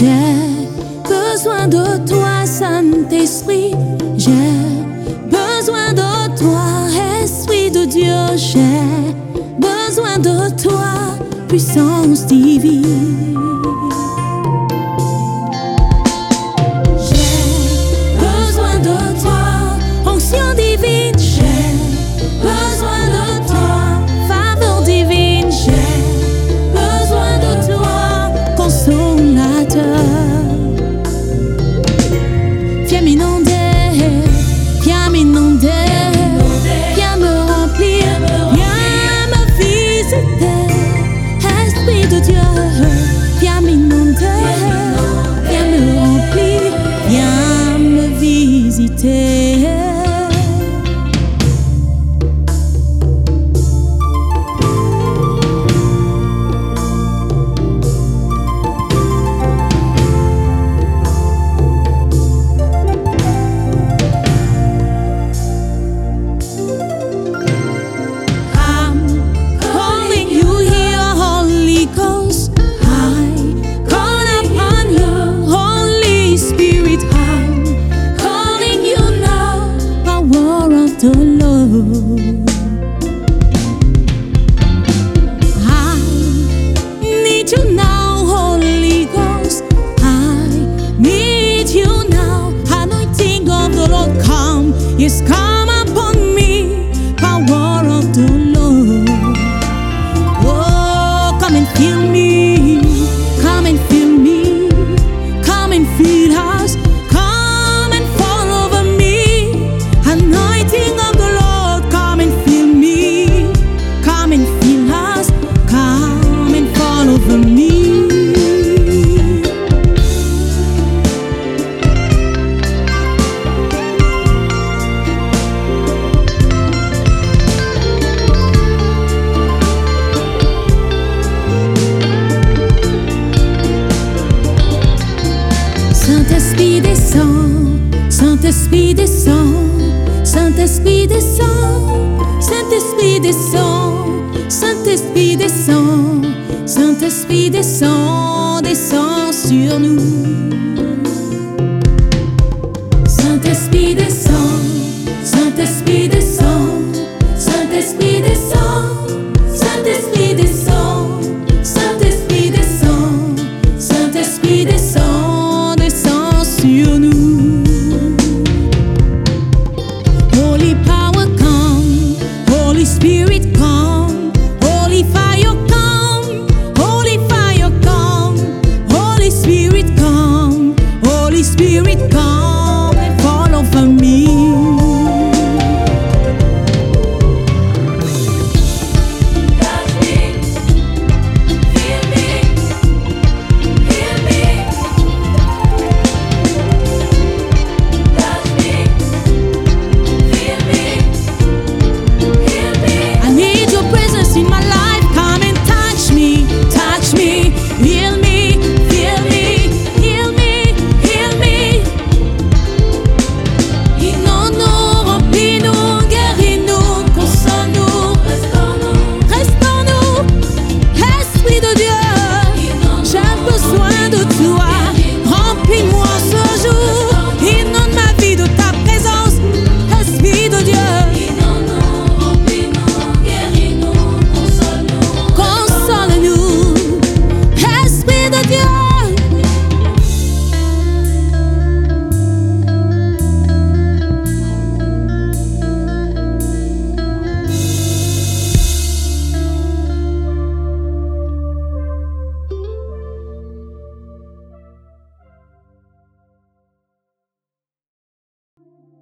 J'ai besoin de toi, Saint-Esprit. J'ai besoin de toi, Esprit de Dieu. J'ai besoin de toi, puissance divine. m'inonder, viens m'inonder, viens me remplir, viens me visiter, Esprit de Dieu, viens m'inonder, viens me remplir, viens me visiter. Esprit, descend, descend sur nous.